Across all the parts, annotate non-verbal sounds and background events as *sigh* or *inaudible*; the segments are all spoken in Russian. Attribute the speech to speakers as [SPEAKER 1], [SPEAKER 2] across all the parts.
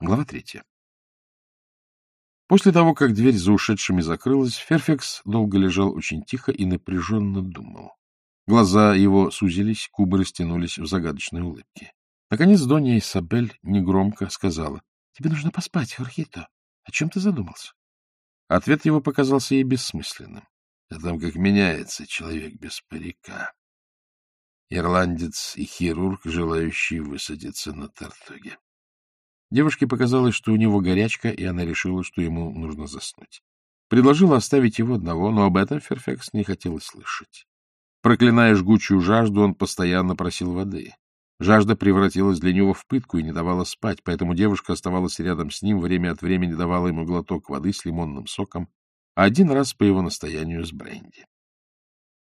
[SPEAKER 1] Глава третья. После того, как дверь за ушедшими закрылась, Ферфекс долго лежал очень тихо и напряженно думал. Глаза его сузились, кубы растянулись в загадочной улыбке. Наконец Донья Исабель негромко сказала. — Тебе нужно поспать, Хорхито. О чем ты задумался? Ответ его показался ей бессмысленным. — О том, как меняется человек без парика. Ирландец и хирург, желающий высадиться на Тартуге. Девушке показалось, что у него горячка, и она решила, что ему нужно заснуть. Предложила оставить его одного, но об этом Ферфекс не хотел слышать. Проклиная жгучую жажду, он постоянно просил воды. Жажда превратилась для него в пытку и не давала спать, поэтому девушка оставалась рядом с ним, время от времени давала ему глоток воды с лимонным соком, а один раз по его настоянию с бренди.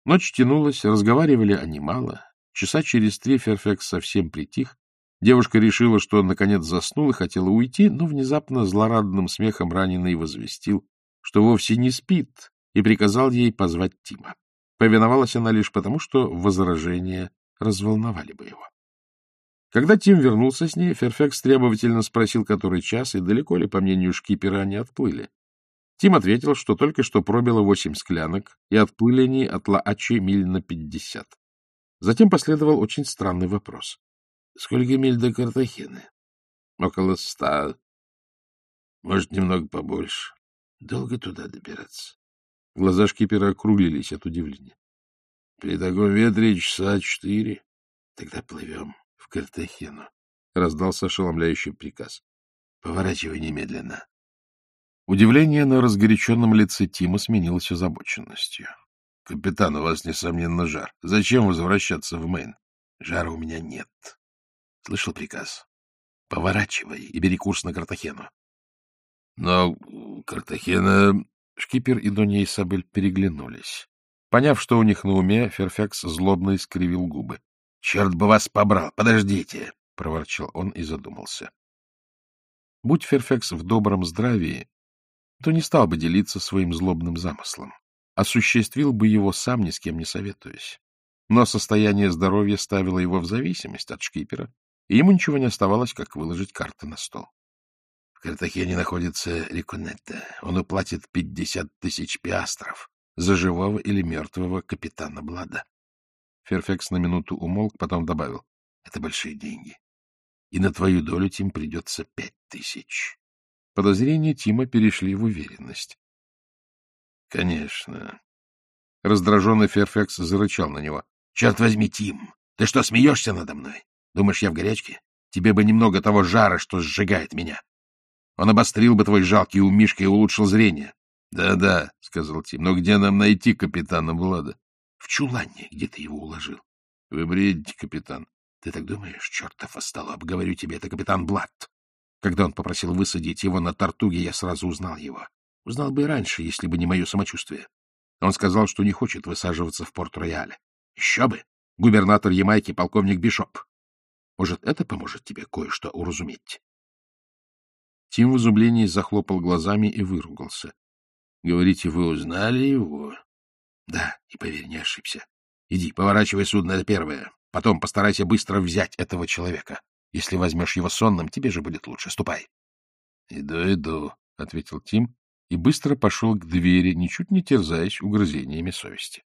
[SPEAKER 1] Ночь тянулась, разговаривали они мало. Часа через три Ферфекс совсем притих, Девушка решила, что он наконец заснул и хотела уйти, но внезапно злорадным смехом раненый возвестил, что вовсе не спит, и приказал ей позвать Тима. Повиновалась она лишь потому, что возражения разволновали бы его. Когда Тим вернулся с ней, Ферфекс требовательно спросил, который час, и далеко ли, по мнению шкипера, они отплыли. Тим ответил, что только что пробило восемь склянок, и отплыли они от Лаачи миль на пятьдесят. Затем последовал очень странный вопрос. Сколько миль до Картахены? Около ста. Может, немного побольше. Долго туда добираться? Глаза шкипера округлились от удивления. При таком ветре часа четыре. Тогда плывем в Картахену. Раздался ошеломляющий приказ. Поворачивай немедленно. Удивление на разгоряченном лице Тима сменилось озабоченностью. — Капитан, у вас, несомненно, жар. Зачем возвращаться в Мэйн? — Жара у меня нет, Слышал приказ? Поворачивай и бери курс на Картахену. Но Картахена... Шкипер и Донья Исабель переглянулись. Поняв, что у них на уме, Ферфекс злобно искривил губы. — Черт бы вас побрал! Подождите! — проворчал он и задумался. Будь Ферфекс в добром здравии, то не стал бы делиться своим злобным замыслом. Осуществил бы его сам, ни с кем не советуясь. Но состояние здоровья ставило его в зависимость от шкипера, и ему ничего не оставалось, как выложить карты на стол. В Картахене находится Риконетта. Он уплатит пятьдесят тысяч пиастров за живого или мертвого капитана Блада. Ферфекс на минуту умолк, потом добавил. — Это большие деньги. И на твою долю, Тим, придется пять тысяч. Подозрения Тима перешли в уверенность. — Конечно. Раздраженный Ферфекс зарычал на него. — Черт возьми, Тим, ты что, смеешься надо мной? Думаешь, я в горячке? Тебе бы немного того жара, что сжигает меня. Он обострил бы твой жалкий умишка и улучшил зрение. Да — Да-да, — сказал Тим, — но где нам найти капитана Влада? — В чулане, где ты его уложил. — Вы бредите, капитан. — Ты так думаешь, чертов остолоп? Говорю тебе, это капитан Блад. Когда он попросил высадить его на Тартуге, я сразу узнал его. Узнал бы и раньше, если бы не мое самочувствие. Он сказал, что не хочет высаживаться в Порт-Рояле. Еще бы! Губернатор Ямайки, полковник Бишоп. Может, это поможет тебе кое-что уразуметь? Тим в изумлении захлопал глазами и выругался. — Говорите, вы узнали его? — Да, и поверь, не ошибся. Иди, поворачивай судно, это первое. Потом постарайся быстро взять этого человека. Если возьмешь его сонным, тебе же будет лучше. Ступай. — Иду, иду, — ответил Тим и быстро пошел к двери, ничуть не терзаясь угрызениями совести.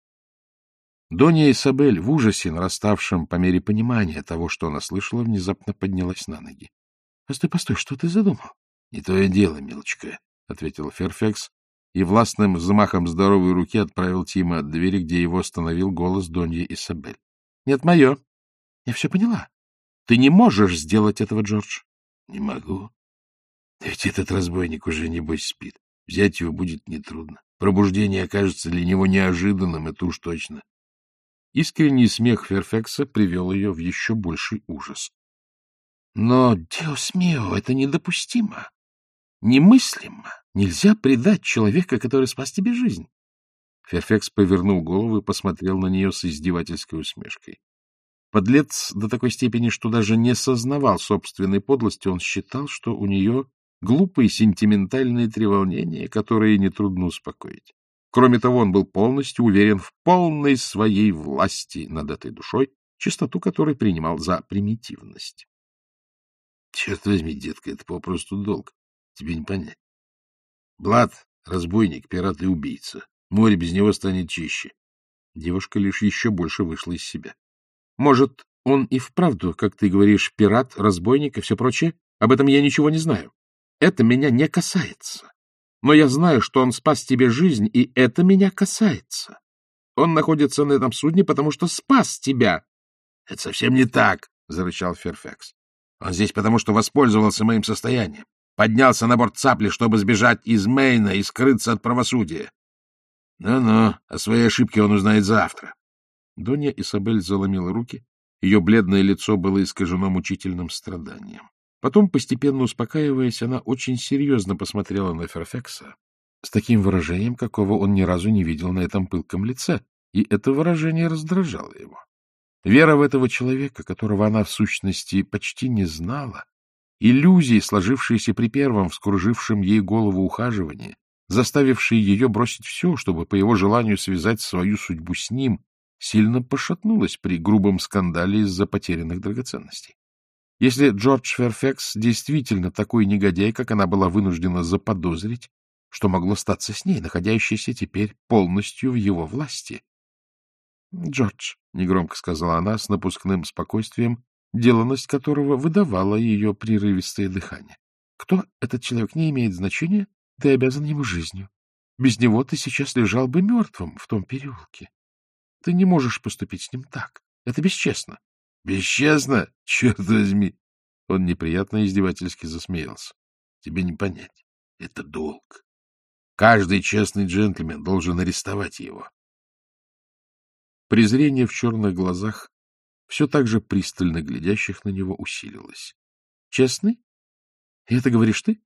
[SPEAKER 1] Донья Исабель, в ужасе, нараставшем по мере понимания того, что она слышала, внезапно поднялась на ноги. — Постой, постой, что ты задумал? — Не твое дело, милочка, — ответил Ферфекс, и властным взмахом здоровой руки отправил Тима от двери, где его остановил голос Донья Исабель. — Нет, мое. Я все поняла. Ты не можешь сделать этого, Джордж. — Не могу. Ведь этот разбойник уже, небось, спит. Взять его будет нетрудно. Пробуждение окажется для него неожиданным, это уж точно. Искренний смех Ферфекса привел ее в еще больший ужас. — Но, Диос мио, это недопустимо. Немыслимо. Нельзя предать человека, который спас тебе жизнь. Ферфекс повернул голову и посмотрел на нее с издевательской усмешкой. Подлец до такой степени, что даже не сознавал собственной подлости, он считал, что у нее глупые сентиментальные треволнения, которые нетрудно успокоить. Кроме того, он был полностью уверен в полной своей власти над этой душой, чистоту которой принимал за примитивность. — Черт возьми, детка, это попросту долг. Тебе не понять. Блад — разбойник, пират и убийца. Море без него станет чище. Девушка лишь еще больше вышла из себя. — Может, он и вправду, как ты говоришь, пират, разбойник и все прочее? Об этом я ничего не знаю. Это меня не касается. Но я знаю, что он спас тебе жизнь, и это меня касается. Он находится на этом судне, потому что спас тебя. — Это совсем не так, — зарычал Ферфекс. — Он здесь потому, что воспользовался моим состоянием. Поднялся на борт цапли, чтобы сбежать из Мейна и скрыться от правосудия. Ну-ну, о своей ошибке он узнает завтра. Донья Исабель заломила руки. Ее бледное лицо было искажено мучительным страданием. Потом, постепенно успокаиваясь, она очень серьезно посмотрела на Ферфекса с таким выражением, какого он ни разу не видел на этом пылком лице, и это выражение раздражало его. Вера в этого человека, которого она в сущности почти не знала, иллюзии, сложившиеся при первом вскружившем ей голову ухаживании, заставившие ее бросить все, чтобы по его желанию связать свою судьбу с ним, сильно пошатнулась при грубом скандале из-за потерянных драгоценностей. Если Джордж Ферфекс действительно такой негодяй, как она была вынуждена заподозрить, что могло статься с ней, находящейся теперь полностью в его власти? — Джордж, — негромко сказала она с напускным спокойствием, деланность которого выдавала ее прерывистое дыхание. — Кто этот человек, не имеет значения, ты обязан ему жизнью. Без него ты сейчас лежал бы мертвым в том переулке. Ты не можешь поступить с ним так. Это бесчестно. — Бесчестно? *laughs* Черт возьми! Он неприятно издевательски засмеялся. — Тебе не понять. Это долг. Каждый честный джентльмен должен арестовать его. Презрение в черных глазах, все так же пристально глядящих на него, усилилось. — Честный? И это говоришь ты?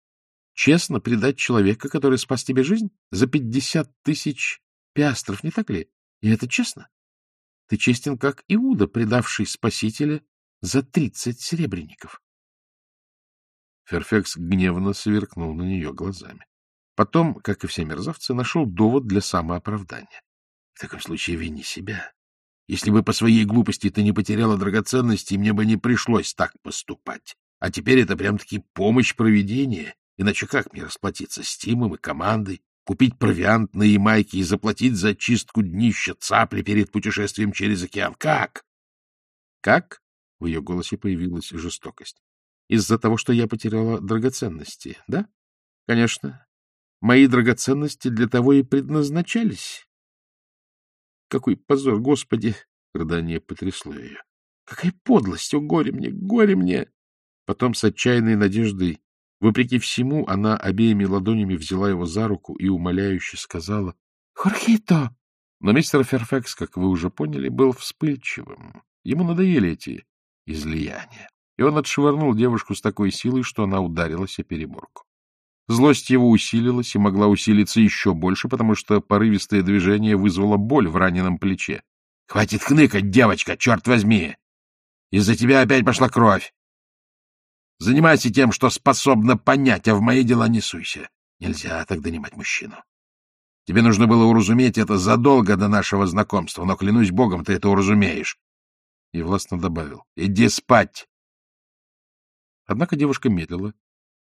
[SPEAKER 1] Честно предать человека, который спас тебе жизнь? За пятьдесят тысяч пиастров, не так ли? И это честно? Ты честен, как Иуда, предавший Спасителя за тридцать серебряников. Ферфекс гневно сверкнул на нее глазами. Потом, как и все мерзавцы, нашел довод для самооправдания. В таком случае вини себя. Если бы по своей глупости ты не потеряла драгоценности, мне бы не пришлось так поступать. А теперь это прям-таки помощь проведения. Иначе как мне расплатиться с Тимом и командой, купить провиант на Ямайке и заплатить за чистку днища цапли перед путешествием через океан? Как? Как? В ее голосе появилась жестокость. Из-за того, что я потеряла драгоценности, да? Конечно. Мои драгоценности для того и предназначались. Какой позор, Господи! Рыдание потрясло ее. Какая подлость! О, горе мне, горе мне! Потом с отчаянной надеждой Вопреки всему, она обеими ладонями взяла его за руку и умоляюще сказала «Хорхито!». Но мистер Ферфекс, как вы уже поняли, был вспыльчивым. Ему надоели эти излияния, и он отшвырнул девушку с такой силой, что она ударилась о переборку. Злость его усилилась и могла усилиться еще больше, потому что порывистое движение вызвало боль в раненом плече. — Хватит хныкать, девочка, черт возьми! Из-за тебя опять пошла кровь. Занимайся тем, что способна понять, а в мои дела не суйся. Нельзя так донимать мужчину. Тебе нужно было уразуметь это задолго до нашего знакомства, но, клянусь богом, ты это уразумеешь. И властно добавил. Иди спать. Однако девушка медлила,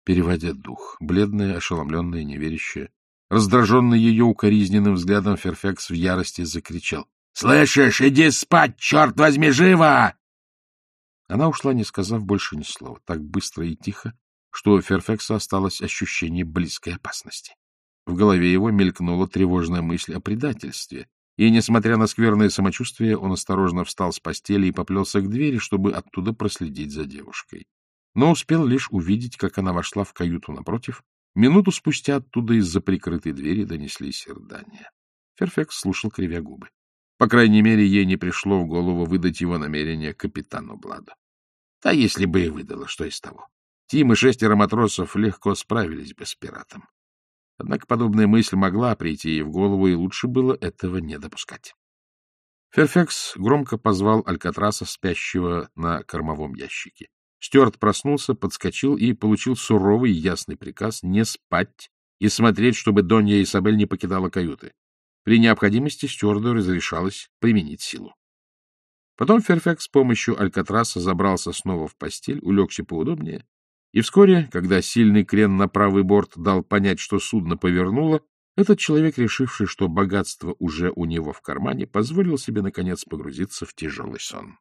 [SPEAKER 1] переводя дух, бледная, ошеломленная, неверящая. Раздраженный ее укоризненным взглядом, Ферфекс в ярости закричал. — Слышишь, иди спать, черт возьми, живо! Она ушла, не сказав больше ни слова, так быстро и тихо, что у Ферфекса осталось ощущение близкой опасности. В голове его мелькнула тревожная мысль о предательстве, и, несмотря на скверное самочувствие, он осторожно встал с постели и поплелся к двери, чтобы оттуда проследить за девушкой. Но успел лишь увидеть, как она вошла в каюту напротив. Минуту спустя оттуда из-за прикрытой двери донеслись рыдания. Ферфекс слушал, кривя губы. По крайней мере, ей не пришло в голову выдать его намерение капитану Бладу. А если бы и выдала, что из того? Тим и шестеро матросов легко справились бы с пиратом. Однако подобная мысль могла прийти ей в голову, и лучше было этого не допускать. Ферфекс громко позвал Алькатраса, спящего на кормовом ящике. Стюарт проснулся, подскочил и получил суровый и ясный приказ не спать и смотреть, чтобы Донья Исабель не покидала каюты. При необходимости стюарду разрешалось применить силу. Потом Ферфекс с помощью Алькатраса забрался снова в постель, улегся поудобнее И вскоре, когда сильный крен на правый борт дал понять, что судно повернуло, этот человек, решивший, что богатство уже у него в кармане, позволил себе, наконец, погрузиться в тяжелый сон.